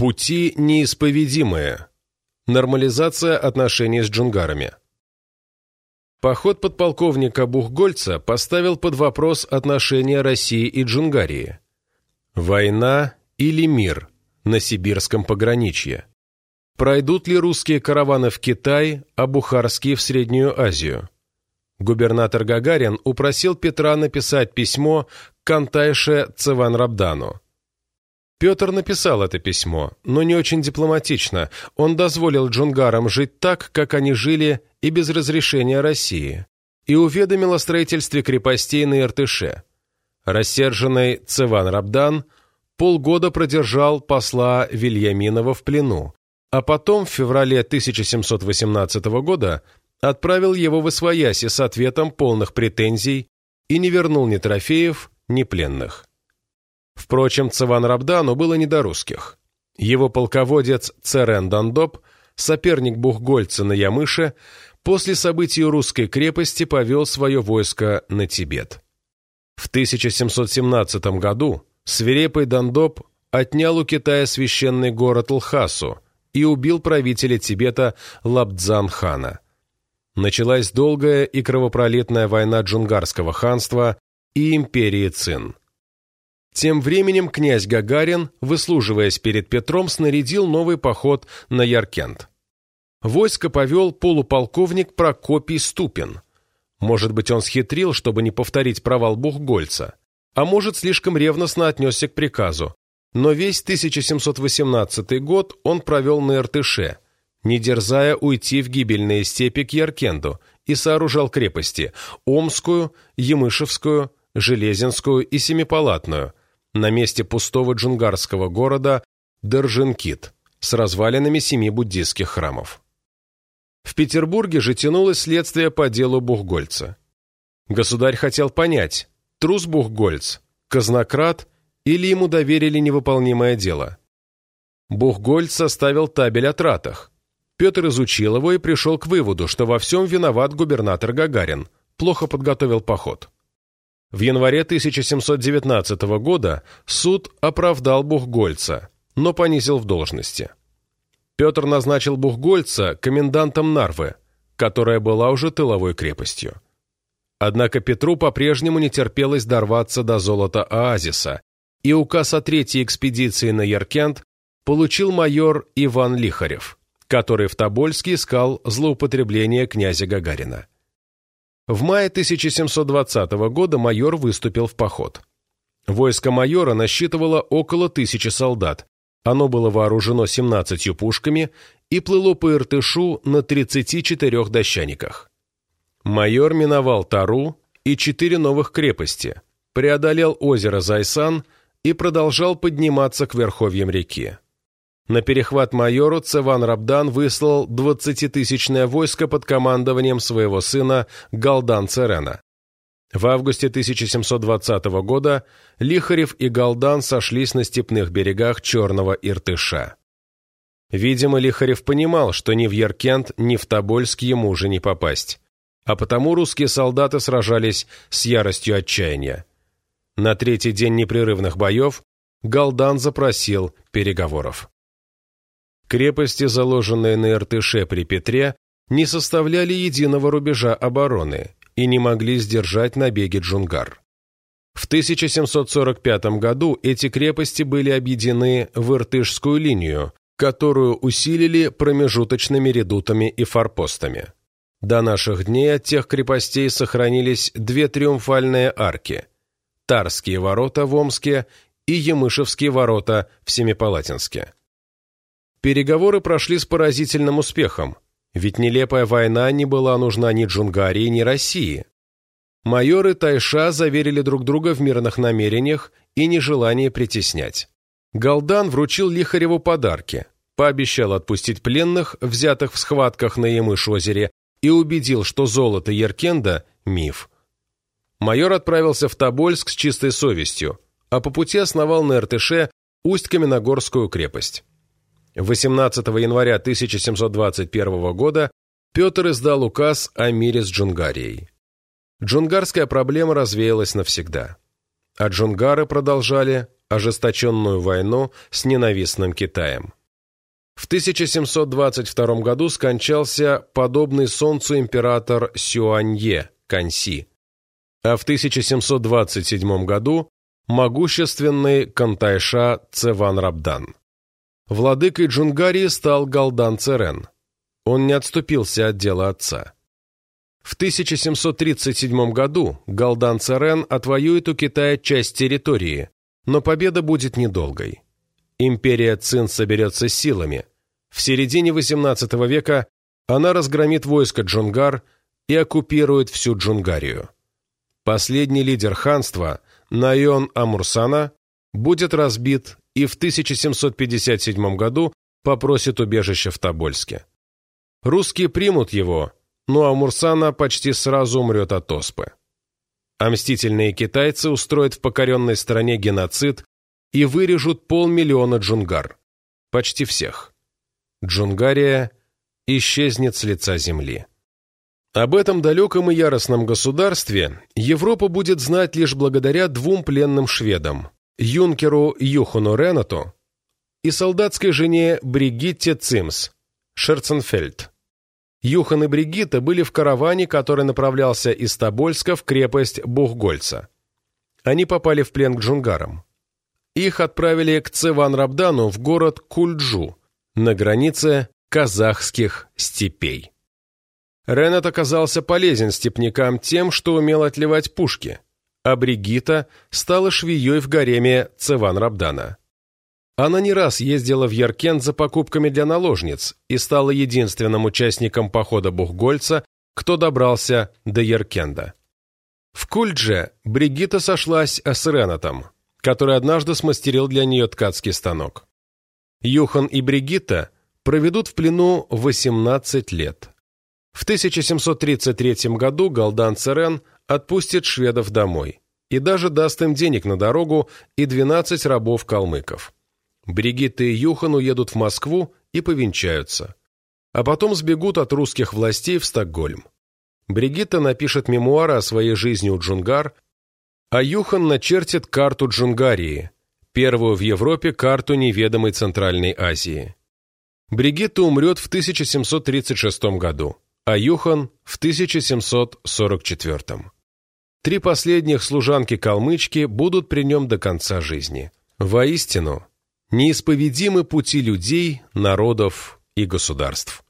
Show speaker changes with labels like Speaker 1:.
Speaker 1: Пути неисповедимые. Нормализация отношений с джунгарами. Поход подполковника Бухгольца поставил под вопрос отношения России и Джунгарии. Война или мир на сибирском пограничье? Пройдут ли русские караваны в Китай, а бухарские в Среднюю Азию? Губернатор Гагарин упросил Петра написать письмо Кантайше Цеван-Рабдану. Петр написал это письмо, но не очень дипломатично. Он дозволил джунгарам жить так, как они жили и без разрешения России, и уведомил о строительстве крепостей на Иртыше. Рассерженный Цеван Рабдан полгода продержал посла Вильяминова в плену, а потом в феврале 1718 года отправил его в Освояси с ответом полных претензий и не вернул ни трофеев, ни пленных. Впрочем, Цеван Рабдану было не до русских. Его полководец Церен Дандоп, соперник Бухгольца на Ямыше, после событий русской крепости повел свое войско на Тибет. В 1717 году свирепый Дандоп отнял у Китая священный город Лхасу и убил правителя Тибета Лабдзан-хана. Началась долгая и кровопролитная война Джунгарского ханства и империи Цин. Тем временем князь Гагарин, выслуживаясь перед Петром, снарядил новый поход на Яркент. Войско повел полуполковник Прокопий Ступин. Может быть, он схитрил, чтобы не повторить провал Бухгольца, а может, слишком ревностно отнесся к приказу. Но весь 1718 год он провел на Иртыше, не дерзая уйти в гибельные степи к Яркенду, и сооружал крепости – Омскую, Емышевскую, Железинскую и Семипалатную – на месте пустого джунгарского города Держинкит с развалинами семи буддистских храмов. В Петербурге же тянулось следствие по делу Бухгольца. Государь хотел понять, трус Бухгольц, казнократ или ему доверили невыполнимое дело. Бухгольц составил табель о тратах. Петр изучил его и пришел к выводу, что во всем виноват губернатор Гагарин, плохо подготовил поход. В январе 1719 года суд оправдал Бухгольца, но понизил в должности. Петр назначил Бухгольца комендантом Нарвы, которая была уже тыловой крепостью. Однако Петру по-прежнему не терпелось дорваться до золота оазиса, и указ о третьей экспедиции на Яркент получил майор Иван Лихарев, который в Тобольске искал злоупотребление князя Гагарина. В мае 1720 года майор выступил в поход. Войско майора насчитывало около тысячи солдат. Оно было вооружено 17 пушками и плыло по Иртышу на 34 дощаниках. Майор миновал Тару и четыре новых крепости, преодолел озеро Зайсан и продолжал подниматься к верховьям реки. На перехват майору Цеван Рабдан выслал 20-тысячное войско под командованием своего сына Галдан Церена. В августе 1720 года Лихарев и Галдан сошлись на степных берегах Черного Иртыша. Видимо, Лихарев понимал, что ни в Яркент, ни в Тобольск ему уже не попасть, а потому русские солдаты сражались с яростью отчаяния. На третий день непрерывных боев Галдан запросил переговоров. Крепости, заложенные на Иртыше при Петре, не составляли единого рубежа обороны и не могли сдержать набеги джунгар. В 1745 году эти крепости были объединены в Иртышскую линию, которую усилили промежуточными редутами и форпостами. До наших дней от тех крепостей сохранились две триумфальные арки – Тарские ворота в Омске и Емышевские ворота в Семипалатинске. Переговоры прошли с поразительным успехом, ведь нелепая война не была нужна ни Джунгарии, ни России. Майоры Тайша заверили друг друга в мирных намерениях и нежелании притеснять. Галдан вручил Лихареву подарки, пообещал отпустить пленных, взятых в схватках на Ямыш-озере, и убедил, что золото Еркенда – миф. Майор отправился в Тобольск с чистой совестью, а по пути основал на Иртыше Усть-Каменогорскую крепость. 18 января 1721 года Петр издал указ о мире с Джунгарией. Джунгарская проблема развеялась навсегда. а джунгары продолжали ожесточенную войну с ненавистным Китаем. В 1722 году скончался подобный солнцу император Сюанье Канси, а в 1727 году могущественный Кантайша Цеван Рабдан. Владыкой Джунгарии стал Галдан Церен. Он не отступился от дела отца. В 1737 году Галдан Церен отвоюет у Китая часть территории, но победа будет недолгой. Империя Цин соберется силами. В середине XVIII века она разгромит войско Джунгар и оккупирует всю Джунгарию. Последний лидер ханства, Найон Амурсана, будет разбит и в 1757 году попросит убежище в Тобольске. Русские примут его, но Амурсана почти сразу умрет от оспы. А мстительные китайцы устроят в покоренной стране геноцид и вырежут полмиллиона джунгар. Почти всех. Джунгария исчезнет с лица земли. Об этом далеком и яростном государстве Европа будет знать лишь благодаря двум пленным шведам – юнкеру Юхану Ренату и солдатской жене Бригитте Цимс, Шерценфельд. Юхан и Бригитта были в караване, который направлялся из Тобольска в крепость Бухгольца. Они попали в плен к джунгарам. Их отправили к Цеван-Рабдану в город Кульджу, на границе казахских степей. Ренат оказался полезен степнякам тем, что умел отливать пушки, а Бригита стала швеей в гареме Цеван-Рабдана. Она не раз ездила в Яркент за покупками для наложниц и стала единственным участником похода Бухгольца, кто добрался до Яркенда. В Кульдже Бригита сошлась с Ренатом, который однажды смастерил для нее ткацкий станок. Юхан и Бригитта проведут в плену 18 лет. В 1733 году Галдан Церен отпустит шведов домой и даже даст им денег на дорогу и 12 рабов-калмыков. Бригитта и Юхан уедут в Москву и повенчаются. А потом сбегут от русских властей в Стокгольм. Бригитта напишет мемуары о своей жизни у Джунгар, а Юхан начертит карту Джунгарии, первую в Европе карту неведомой Центральной Азии. Бригитта умрет в 1736 году а Юхан в 1744. Три последних служанки-калмычки будут при нем до конца жизни. Воистину, неисповедимы пути людей, народов и государств.